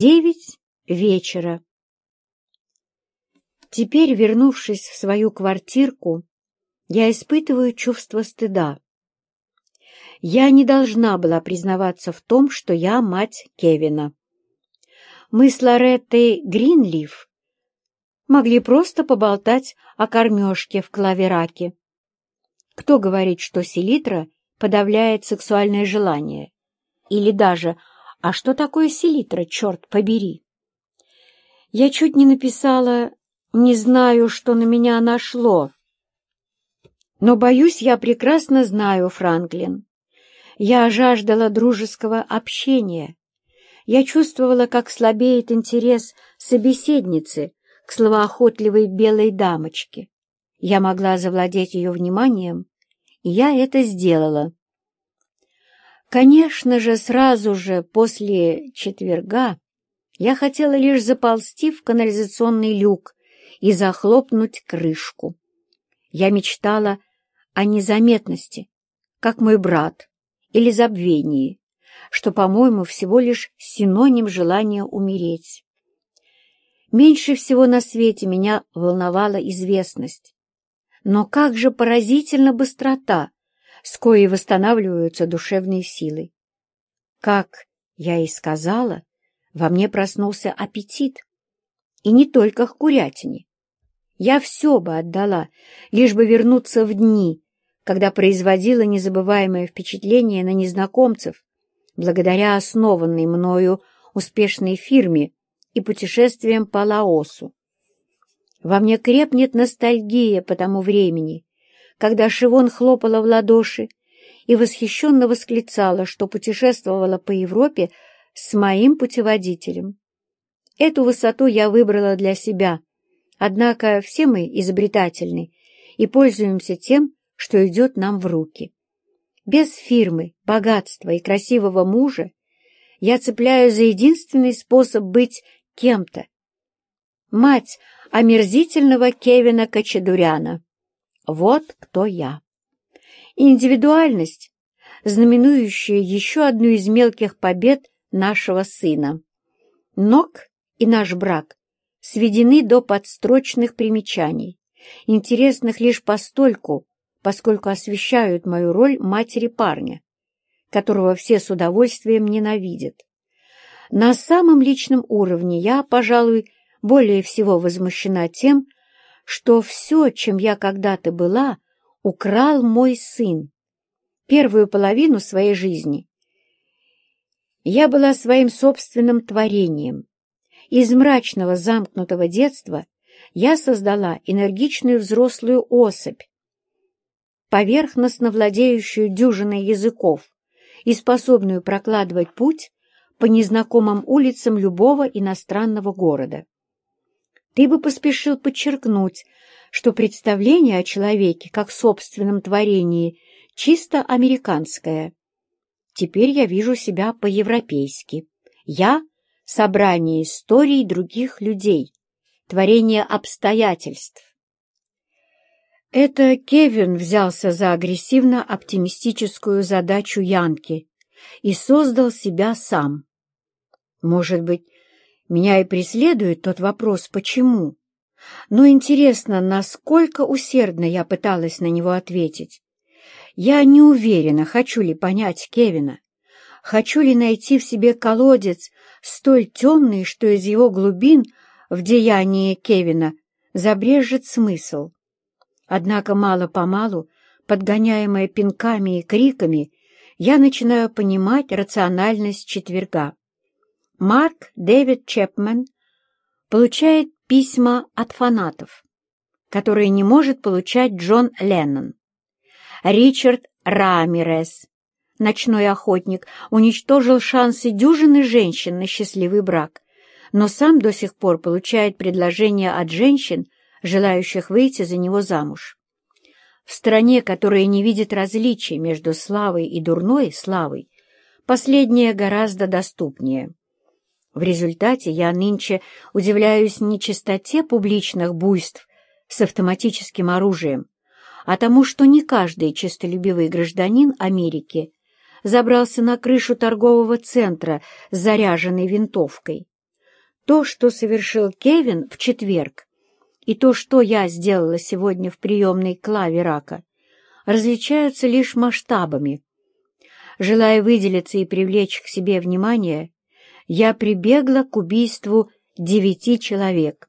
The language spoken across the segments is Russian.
Девять вечера. Теперь, вернувшись в свою квартирку, я испытываю чувство стыда. Я не должна была признаваться в том, что я мать Кевина. Мы с Лореттой Гринлиф могли просто поболтать о кормежке в клавераке. Кто говорит, что селитра подавляет сексуальное желание? Или даже а что такое селитра, черт побери? Я чуть не написала «Не знаю, что на меня нашло». Но, боюсь, я прекрасно знаю, Франклин. Я жаждала дружеского общения. Я чувствовала, как слабеет интерес собеседницы к словоохотливой белой дамочке. Я могла завладеть ее вниманием, и я это сделала. Конечно же, сразу же после четверга я хотела лишь заползти в канализационный люк и захлопнуть крышку. Я мечтала о незаметности, как мой брат, или забвении, что, по-моему, всего лишь синоним желания умереть. Меньше всего на свете меня волновала известность. Но как же поразительна быстрота, с коей восстанавливаются душевные силы. Как я и сказала, во мне проснулся аппетит. И не только к курятине. Я все бы отдала, лишь бы вернуться в дни, когда производила незабываемое впечатление на незнакомцев, благодаря основанной мною успешной фирме и путешествиям по Лаосу. Во мне крепнет ностальгия по тому времени, когда Шивон хлопала в ладоши и восхищенно восклицала, что путешествовала по Европе с моим путеводителем. Эту высоту я выбрала для себя, однако все мы изобретательны и пользуемся тем, что идет нам в руки. Без фирмы, богатства и красивого мужа я цепляю за единственный способ быть кем-то. Мать омерзительного Кевина Качедуряна. Вот кто я. Индивидуальность, знаменующая еще одну из мелких побед нашего сына. Ног и наш брак сведены до подстрочных примечаний, интересных лишь постольку, поскольку освещают мою роль матери парня, которого все с удовольствием ненавидят. На самом личном уровне я, пожалуй, более всего возмущена тем, что все, чем я когда-то была, украл мой сын. Первую половину своей жизни я была своим собственным творением. Из мрачного замкнутого детства я создала энергичную взрослую особь, поверхностно владеющую дюжиной языков и способную прокладывать путь по незнакомым улицам любого иностранного города ты бы поспешил подчеркнуть, что представление о человеке как собственном творении чисто американское. Теперь я вижу себя по-европейски. Я — собрание историй других людей, творение обстоятельств. Это Кевин взялся за агрессивно-оптимистическую задачу Янки и создал себя сам. Может быть, меня и преследует тот вопрос «почему?». Но интересно, насколько усердно я пыталась на него ответить. Я не уверена, хочу ли понять Кевина. Хочу ли найти в себе колодец, столь темный, что из его глубин в деянии Кевина забрежет смысл. Однако мало-помалу, подгоняемая пинками и криками, я начинаю понимать рациональность четверга. Марк Дэвид Чепмен получает письма от фанатов, которые не может получать Джон Леннон. Ричард Рамирес, ночной охотник, уничтожил шансы дюжины женщин на счастливый брак, но сам до сих пор получает предложения от женщин, желающих выйти за него замуж. В стране, которая не видит различий между славой и дурной славой, последняя гораздо доступнее. В результате я нынче удивляюсь не чистоте публичных буйств с автоматическим оружием, а тому, что не каждый честолюбивый гражданин Америки забрался на крышу торгового центра с заряженной винтовкой. То, что совершил Кевин в четверг, и то, что я сделала сегодня в приемной Клаве Рака, различаются лишь масштабами. Желая выделиться и привлечь к себе внимание, я прибегла к убийству девяти человек.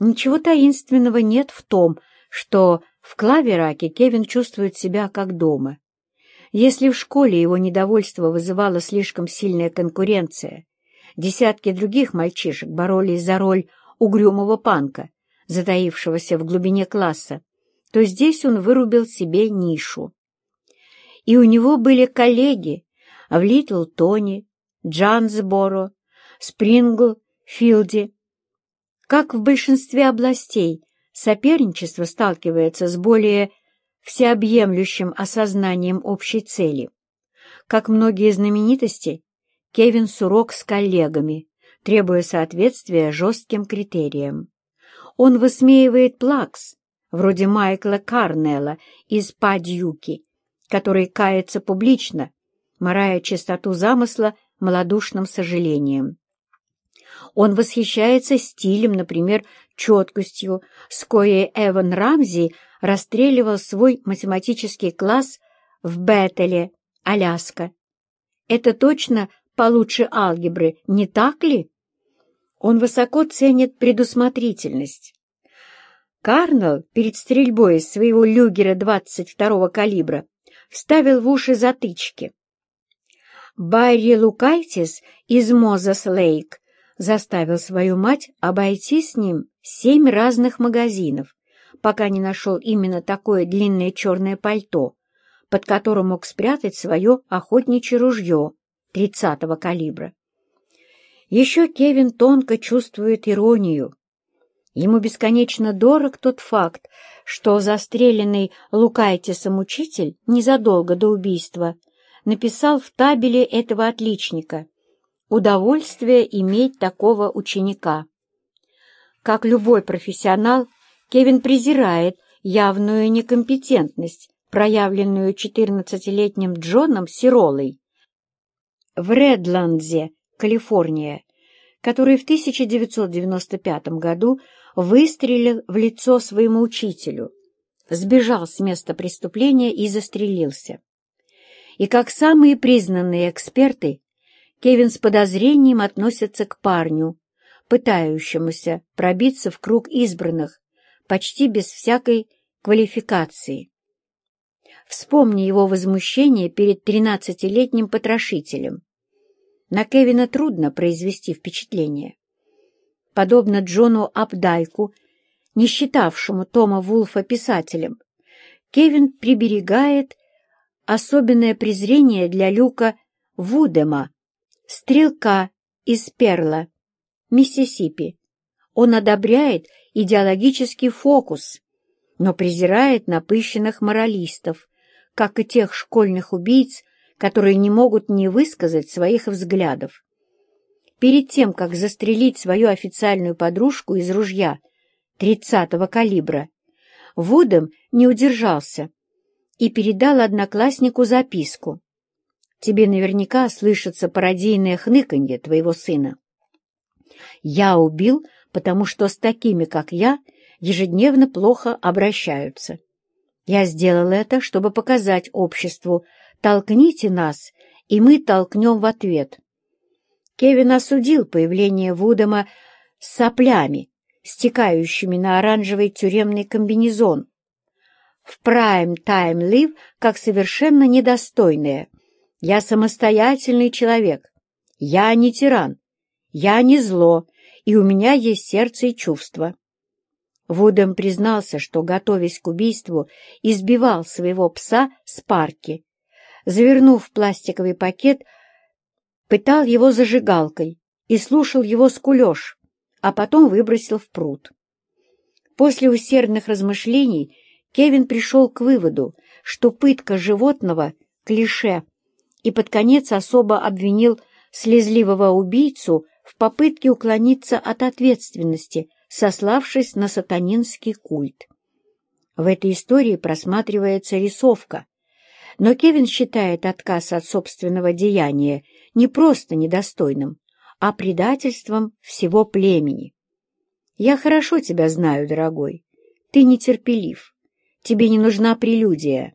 Ничего таинственного нет в том, что в Клавераке Кевин чувствует себя как дома. Если в школе его недовольство вызывала слишком сильная конкуренция, десятки других мальчишек боролись за роль угрюмого панка, затаившегося в глубине класса, то здесь он вырубил себе нишу. И у него были коллеги в Литл Тони, Джансборо, Спрингл, Филде. Как в большинстве областей, соперничество сталкивается с более всеобъемлющим осознанием общей цели. Как многие знаменитости, Кевин сурок с коллегами, требуя соответствия жестким критериям. Он высмеивает плакс, вроде Майкла Карнелла из Падьюки, который кается публично, морая чистоту замысла малодушным сожалением. Он восхищается стилем, например, четкостью, с коей Эван Рамзи расстреливал свой математический класс в Беттеле, Аляска. Это точно получше алгебры, не так ли? Он высоко ценит предусмотрительность. Карнелл перед стрельбой из своего люгера 22-го калибра вставил в уши затычки. Барри Лукайтис из Мозас-Лейк заставил свою мать обойти с ним семь разных магазинов, пока не нашел именно такое длинное черное пальто, под которым мог спрятать свое охотничье ружье 30-го калибра. Еще Кевин тонко чувствует иронию. Ему бесконечно дорог тот факт, что застреленный Лукайтисом учитель незадолго до убийства написал в табеле этого отличника «Удовольствие иметь такого ученика». Как любой профессионал, Кевин презирает явную некомпетентность, проявленную 14-летним Джоном Сиролой в Редландзе, Калифорния, который в 1995 году выстрелил в лицо своему учителю, сбежал с места преступления и застрелился. И как самые признанные эксперты, Кевин с подозрением относится к парню, пытающемуся пробиться в круг избранных почти без всякой квалификации. Вспомни его возмущение перед тринадцатилетним потрошителем. На Кевина трудно произвести впечатление. Подобно Джону Апдайку, не считавшему Тома Вулфа писателем, Кевин приберегает особенное презрение для Люка Вудема, стрелка из Перла, Миссисипи. Он одобряет идеологический фокус, но презирает напыщенных моралистов, как и тех школьных убийц, которые не могут не высказать своих взглядов. Перед тем, как застрелить свою официальную подружку из ружья 30-го калибра, Вудом не удержался и передал однокласснику записку. «Тебе наверняка слышится пародийное хныканье твоего сына. Я убил, потому что с такими, как я, ежедневно плохо обращаются. Я сделал это, чтобы показать обществу, толкните нас, и мы толкнем в ответ». Кевин осудил появление Вудома с соплями, стекающими на оранжевый тюремный комбинезон, в Time Live как совершенно недостойное. Я самостоятельный человек. Я не тиран. Я не зло, и у меня есть сердце и чувства. Вудем признался, что, готовясь к убийству, избивал своего пса с парки. Завернув в пластиковый пакет, пытал его зажигалкой и слушал его скулеж, а потом выбросил в пруд. После усердных размышлений Кевин пришел к выводу, что пытка животного — клише, и под конец особо обвинил слезливого убийцу в попытке уклониться от ответственности, сославшись на сатанинский культ. В этой истории просматривается рисовка, но Кевин считает отказ от собственного деяния не просто недостойным, а предательством всего племени. Я хорошо тебя знаю, дорогой. Ты нетерпелив. Тебе не нужна прелюдия.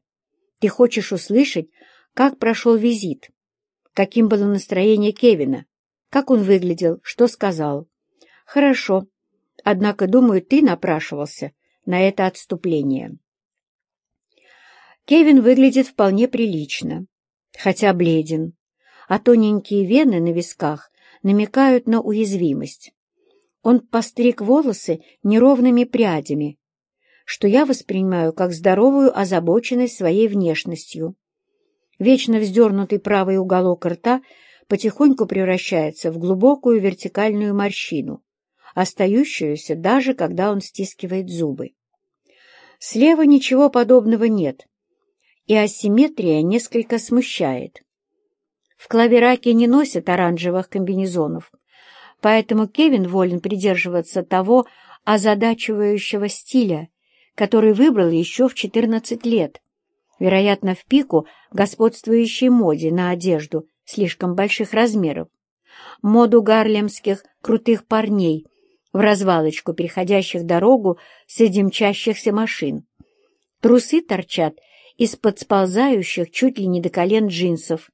Ты хочешь услышать, как прошел визит, каким было настроение Кевина, как он выглядел, что сказал. Хорошо, однако, думаю, ты напрашивался на это отступление. Кевин выглядит вполне прилично, хотя бледен, а тоненькие вены на висках намекают на уязвимость. Он постриг волосы неровными прядями, что я воспринимаю как здоровую озабоченность своей внешностью. Вечно вздернутый правый уголок рта потихоньку превращается в глубокую вертикальную морщину, остающуюся даже когда он стискивает зубы. Слева ничего подобного нет, и асимметрия несколько смущает. В клавераке не носят оранжевых комбинезонов, поэтому Кевин волен придерживаться того озадачивающего стиля, который выбрал еще в 14 лет, вероятно, в пику господствующей моде на одежду слишком больших размеров, моду гарлемских крутых парней в развалочку, переходящих дорогу среди мчащихся машин. Трусы торчат из-под сползающих чуть ли не до колен джинсов,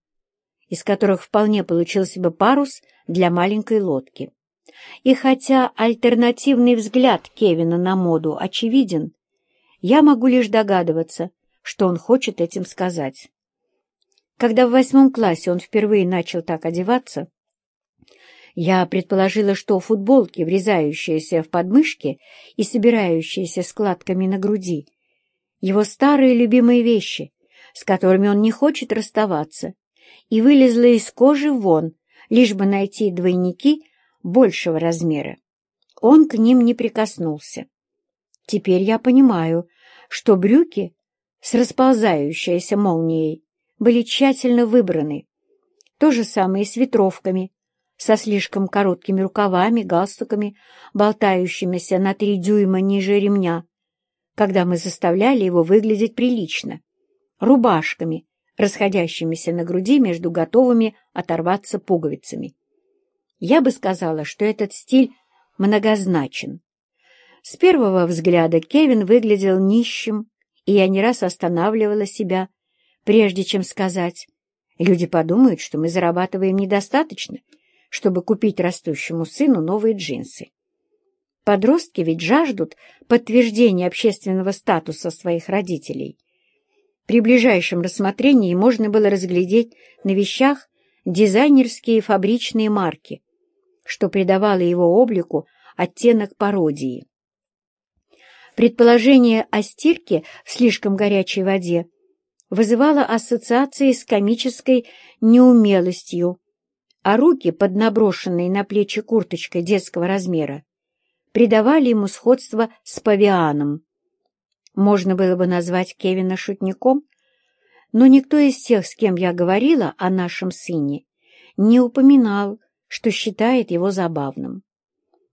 из которых вполне получился бы парус для маленькой лодки. И хотя альтернативный взгляд Кевина на моду очевиден, я могу лишь догадываться, что он хочет этим сказать. Когда в восьмом классе он впервые начал так одеваться, я предположила, что футболки, врезающиеся в подмышки и собирающиеся складками на груди, его старые любимые вещи, с которыми он не хочет расставаться, и вылезла из кожи вон, лишь бы найти двойники большего размера. Он к ним не прикоснулся. Теперь я понимаю, что брюки с расползающейся молнией были тщательно выбраны. То же самое и с ветровками, со слишком короткими рукавами, галстуками, болтающимися на три дюйма ниже ремня, когда мы заставляли его выглядеть прилично, рубашками, расходящимися на груди между готовыми оторваться пуговицами. Я бы сказала, что этот стиль многозначен. С первого взгляда Кевин выглядел нищим, и я не раз останавливала себя, прежде чем сказать, люди подумают, что мы зарабатываем недостаточно, чтобы купить растущему сыну новые джинсы. Подростки ведь жаждут подтверждения общественного статуса своих родителей. При ближайшем рассмотрении можно было разглядеть на вещах дизайнерские фабричные марки, что придавало его облику оттенок пародии. Предположение о стирке в слишком горячей воде вызывало ассоциации с комической неумелостью, а руки, под наброшенной на плечи курточкой детского размера, придавали ему сходство с павианом. Можно было бы назвать Кевина шутником, но никто из тех, с кем я говорила о нашем сыне, не упоминал, что считает его забавным.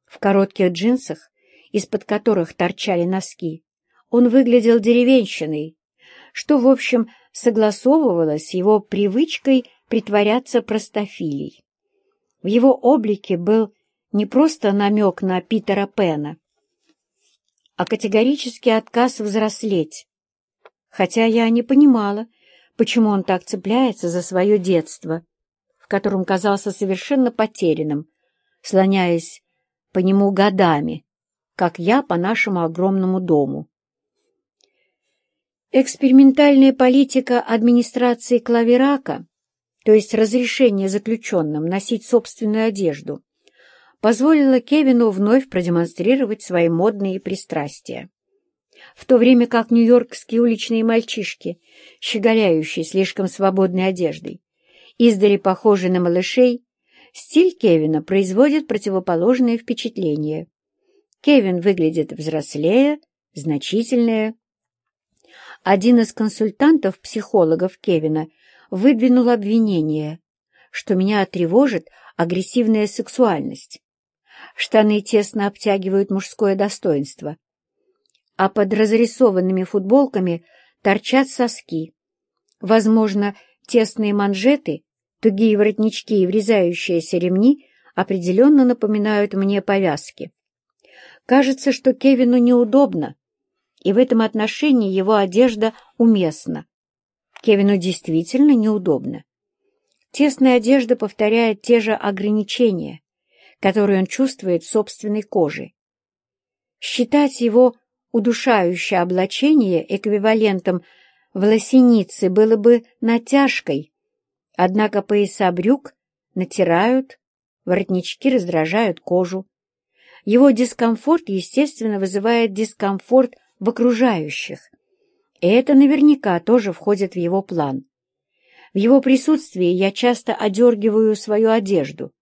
В коротких джинсах, из-под которых торчали носки, он выглядел деревенщиной, что, в общем, согласовывалось с его привычкой притворяться простофилей. В его облике был не просто намек на Питера Пена, а категорический отказ взрослеть. Хотя я не понимала, почему он так цепляется за свое детство, в котором казался совершенно потерянным, слоняясь по нему годами, как я по нашему огромному дому. Экспериментальная политика администрации Клаверака то есть разрешение заключенным носить собственную одежду, позволило Кевину вновь продемонстрировать свои модные пристрастия. В то время как нью-йоркские уличные мальчишки, щеголяющие слишком свободной одеждой, издали похожи на малышей, стиль Кевина производит противоположное впечатление. Кевин выглядит взрослее, значительнее. Один из консультантов-психологов Кевина – выдвинул обвинение, что меня тревожит агрессивная сексуальность. Штаны тесно обтягивают мужское достоинство, а под разрисованными футболками торчат соски. Возможно, тесные манжеты, тугие воротнички и врезающиеся ремни определенно напоминают мне повязки. Кажется, что Кевину неудобно, и в этом отношении его одежда уместна. Кевину действительно неудобно. Тесная одежда повторяет те же ограничения, которые он чувствует в собственной коже. Считать его удушающее облачение эквивалентом волосеницы было бы натяжкой, однако пояса брюк натирают, воротнички раздражают кожу. Его дискомфорт, естественно, вызывает дискомфорт в окружающих, и это наверняка тоже входит в его план. В его присутствии я часто одергиваю свою одежду,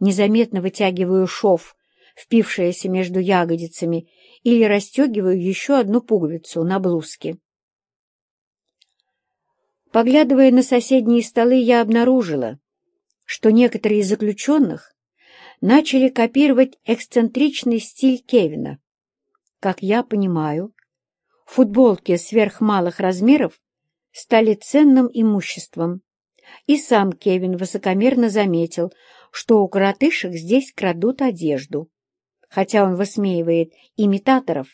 незаметно вытягиваю шов, впившийся между ягодицами, или расстегиваю еще одну пуговицу на блузке. Поглядывая на соседние столы, я обнаружила, что некоторые из заключенных начали копировать эксцентричный стиль Кевина. Как я понимаю, футболки сверхмалых размеров стали ценным имуществом. И сам Кевин высокомерно заметил, что у коротышек здесь крадут одежду. Хотя он высмеивает имитаторов,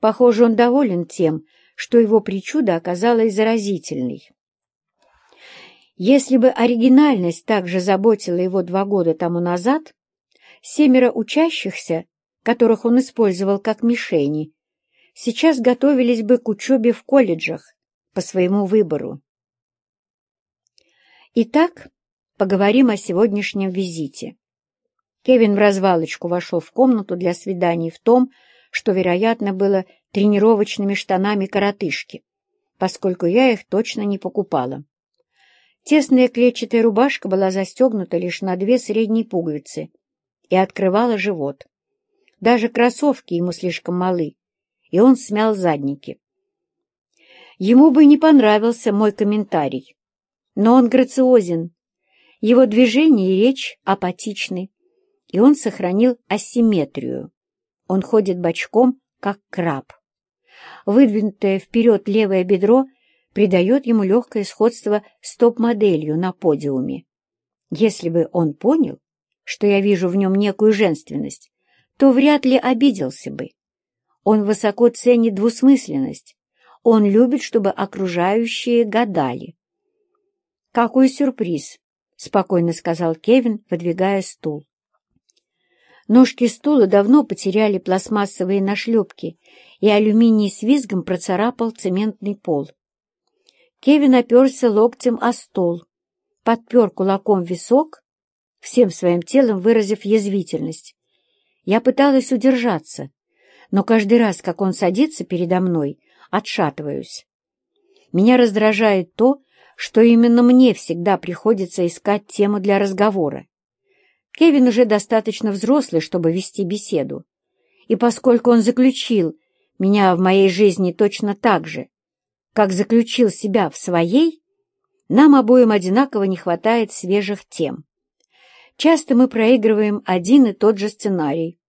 похоже, он доволен тем, что его причуда оказалась заразительной. Если бы оригинальность также заботила его два года тому назад, семеро учащихся, которых он использовал как мишени, сейчас готовились бы к учебе в колледжах по своему выбору. Итак, поговорим о сегодняшнем визите. Кевин в развалочку вошел в комнату для свиданий в том, что, вероятно, было тренировочными штанами коротышки, поскольку я их точно не покупала. Тесная клетчатая рубашка была застегнута лишь на две средние пуговицы и открывала живот. Даже кроссовки ему слишком малы, и он смял задники. Ему бы не понравился мой комментарий, но он грациозен, его движения и речь апатичны, и он сохранил асимметрию. Он ходит бочком, как краб. Выдвинутое вперед левое бедро придает ему легкое сходство с топ-моделью на подиуме. Если бы он понял, что я вижу в нем некую женственность, то вряд ли обиделся бы. Он высоко ценит двусмысленность. Он любит, чтобы окружающие гадали. «Какой сюрприз!» — спокойно сказал Кевин, выдвигая стул. Ножки стула давно потеряли пластмассовые нашлепки, и алюминий с визгом процарапал цементный пол. Кевин оперся локтем о стол, подпер кулаком висок, всем своим телом выразив язвительность. Я пыталась удержаться, но каждый раз, как он садится передо мной, отшатываюсь. Меня раздражает то, что именно мне всегда приходится искать тему для разговора. Кевин уже достаточно взрослый, чтобы вести беседу, и поскольку он заключил меня в моей жизни точно так же, как заключил себя в своей, нам обоим одинаково не хватает свежих тем. Часто мы проигрываем один и тот же сценарий.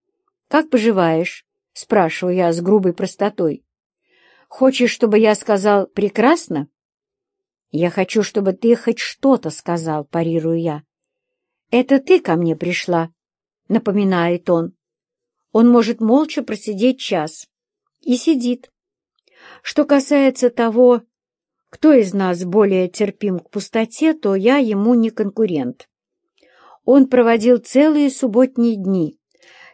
«Как поживаешь?» — спрашиваю я с грубой простотой. «Хочешь, чтобы я сказал «прекрасно»?» «Я хочу, чтобы ты хоть что-то сказал», — парирую я. «Это ты ко мне пришла», — напоминает он. Он может молча просидеть час. И сидит. Что касается того, кто из нас более терпим к пустоте, то я ему не конкурент. Он проводил целые субботние дни,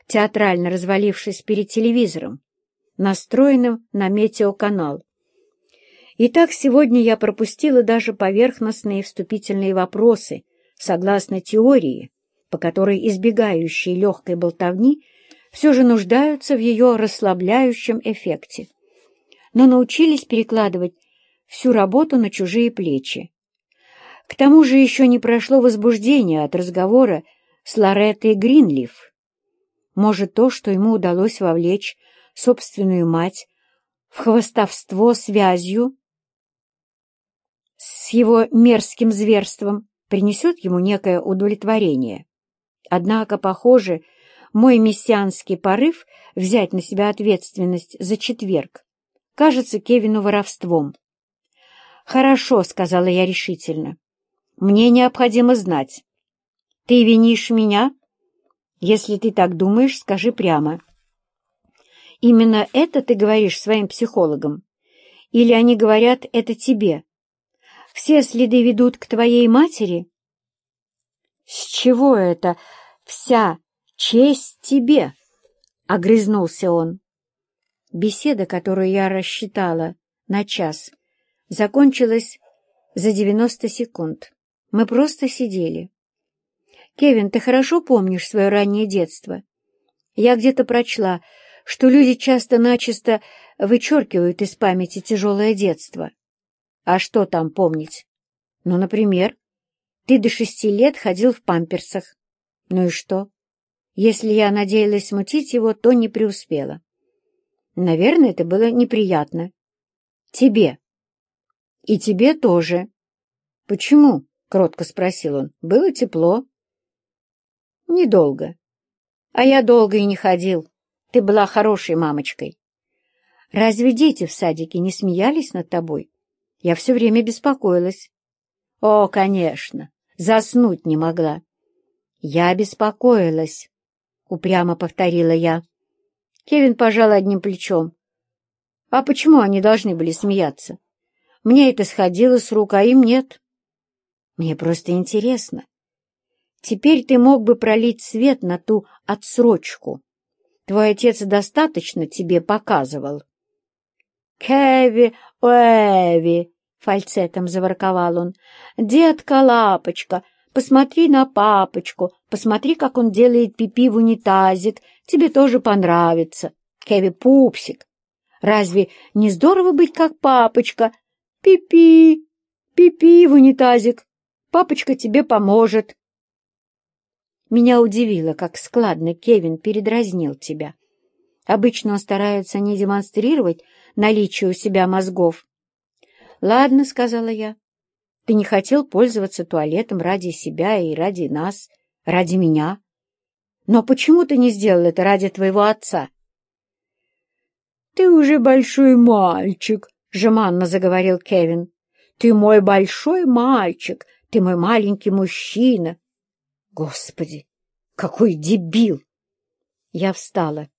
театрально развалившись перед телевизором, настроенным на метеоканал. Итак, сегодня я пропустила даже поверхностные вступительные вопросы, согласно теории, по которой избегающие легкой болтовни все же нуждаются в ее расслабляющем эффекте, но научились перекладывать всю работу на чужие плечи. К тому же еще не прошло возбуждение от разговора с Лореттой Гринлиф. Может, то, что ему удалось вовлечь собственную мать в хвостовство связью с его мерзким зверством принесет ему некое удовлетворение. Однако, похоже, мой мессианский порыв взять на себя ответственность за четверг кажется Кевину воровством. «Хорошо», — сказала я решительно. «Мне необходимо знать. Ты винишь меня? Если ты так думаешь, скажи прямо. Именно это ты говоришь своим психологам? Или они говорят это тебе? Все следы ведут к твоей матери? С чего это вся честь тебе? — огрызнулся он. Беседа, которую я рассчитала на час, закончилась за девяносто секунд. Мы просто сидели. «Кевин, ты хорошо помнишь свое раннее детство?» Я где-то прочла, что люди часто-начисто вычеркивают из памяти тяжелое детство. А что там помнить? Ну, например, ты до шести лет ходил в памперсах. Ну и что? Если я надеялась смутить его, то не преуспела. Наверное, это было неприятно. Тебе. И тебе тоже. Почему? — кротко спросил он. Было тепло. Недолго. А я долго и не ходил. Ты была хорошей мамочкой. Разве дети в садике не смеялись над тобой? Я все время беспокоилась. О, конечно, заснуть не могла. Я беспокоилась, — упрямо повторила я. Кевин пожал одним плечом. А почему они должны были смеяться? Мне это сходило с рук, а им нет. Мне просто интересно. Теперь ты мог бы пролить свет на ту отсрочку. Твой отец достаточно тебе показывал. «Кеви, Эви!» — фальцетом заворковал он. «Детка, лапочка, посмотри на папочку, посмотри, как он делает пипи в унитазик, тебе тоже понравится. Кеви, пупсик, разве не здорово быть как папочка? Пипи, пипи в унитазик, папочка тебе поможет». Меня удивило, как складно Кевин передразнил тебя. Обычно он старается не демонстрировать наличие у себя мозгов. «Ладно», — сказала я, — «ты не хотел пользоваться туалетом ради себя и ради нас, ради меня. Но почему ты не сделал это ради твоего отца?» «Ты уже большой мальчик», — жеманно заговорил Кевин. «Ты мой большой мальчик, ты мой маленький мужчина. Господи, какой дебил! Я встала.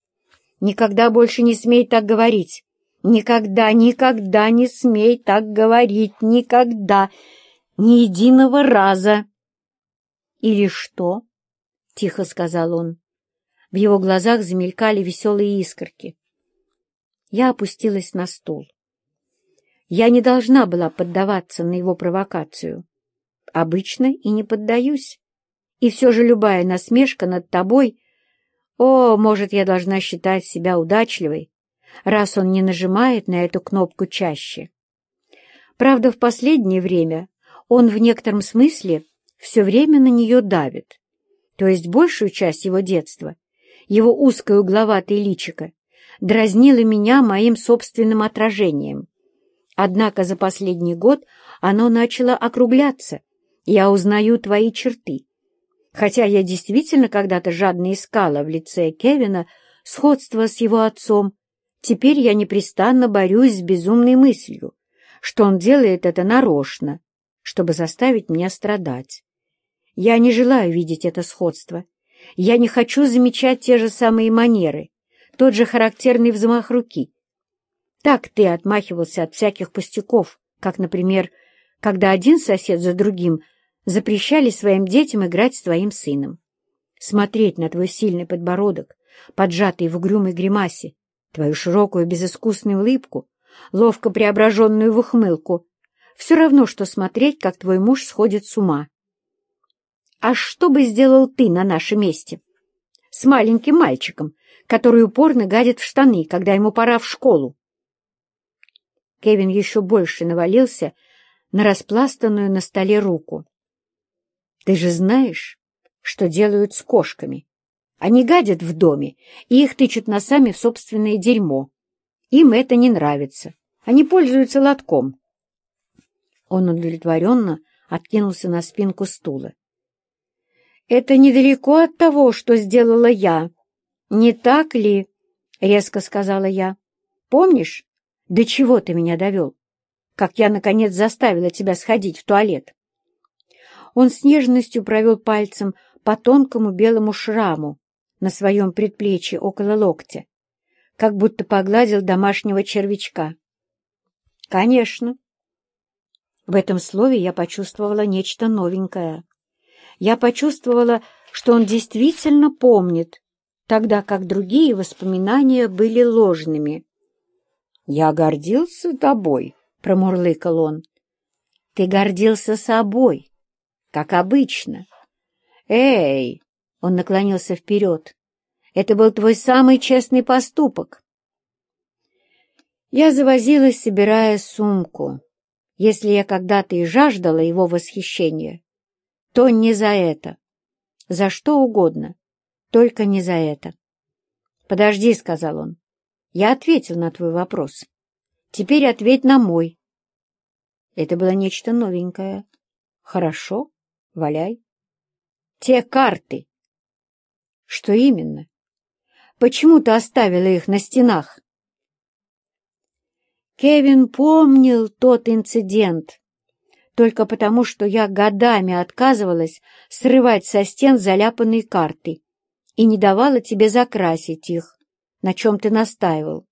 Никогда больше не смей так говорить. Никогда, никогда не смей так говорить. Никогда. Ни единого раза. Или что? Тихо сказал он. В его глазах замелькали веселые искорки. Я опустилась на стул. Я не должна была поддаваться на его провокацию. Обычно и не поддаюсь. И все же любая насмешка над тобой... О, может, я должна считать себя удачливой, раз он не нажимает на эту кнопку чаще. Правда, в последнее время он в некотором смысле все время на нее давит. То есть большую часть его детства, его узкое угловатое личико, дразнило меня моим собственным отражением. Однако за последний год оно начало округляться. Я узнаю твои черты. Хотя я действительно когда-то жадно искала в лице Кевина сходство с его отцом, теперь я непрестанно борюсь с безумной мыслью, что он делает это нарочно, чтобы заставить меня страдать. Я не желаю видеть это сходство. Я не хочу замечать те же самые манеры, тот же характерный взмах руки. Так ты отмахивался от всяких пустяков, как, например, когда один сосед за другим запрещали своим детям играть с твоим сыном. Смотреть на твой сильный подбородок, поджатый в угрюмой гримасе, твою широкую безыскусную улыбку, ловко преображенную в ухмылку, все равно, что смотреть, как твой муж сходит с ума. А что бы сделал ты на нашем месте? С маленьким мальчиком, который упорно гадит в штаны, когда ему пора в школу. Кевин еще больше навалился на распластанную на столе руку. Ты же знаешь, что делают с кошками. Они гадят в доме, и их тычут носами в собственное дерьмо. Им это не нравится. Они пользуются лотком. Он удовлетворенно откинулся на спинку стула. «Это недалеко от того, что сделала я. Не так ли?» — резко сказала я. «Помнишь, до чего ты меня довел? Как я, наконец, заставила тебя сходить в туалет?» Он с нежностью провел пальцем по тонкому белому шраму на своем предплечье около локтя, как будто погладил домашнего червячка. «Конечно». В этом слове я почувствовала нечто новенькое. Я почувствовала, что он действительно помнит, тогда как другие воспоминания были ложными. «Я гордился тобой», — промурлыкал он. «Ты гордился собой, как обычно». «Эй!» — он наклонился вперед. «Это был твой самый честный поступок». Я завозилась, собирая сумку. Если я когда-то и жаждала его восхищения, то не за это. За что угодно, только не за это. «Подожди», — сказал он. «Я ответил на твой вопрос. Теперь ответь на мой». Это было нечто новенькое. «Хорошо, валяй». «Те карты». «Что именно? Почему ты оставила их на стенах?» Кевин помнил тот инцидент, только потому, что я годами отказывалась срывать со стен заляпанные карты и не давала тебе закрасить их, на чем ты настаивал.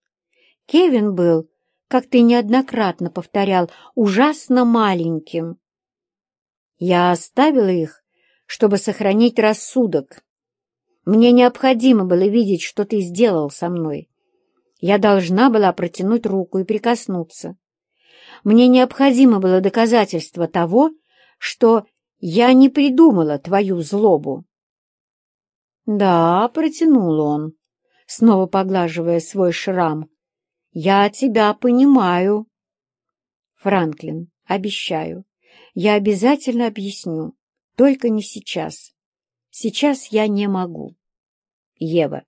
Кевин был, как ты неоднократно повторял, ужасно маленьким. Я оставила их, чтобы сохранить рассудок. Мне необходимо было видеть, что ты сделал со мной. Я должна была протянуть руку и прикоснуться. Мне необходимо было доказательство того, что я не придумала твою злобу. «Да», — протянул он, снова поглаживая свой шрам, — «я тебя понимаю». «Франклин, обещаю, я обязательно объясню, только не сейчас. Сейчас я не могу». Ева.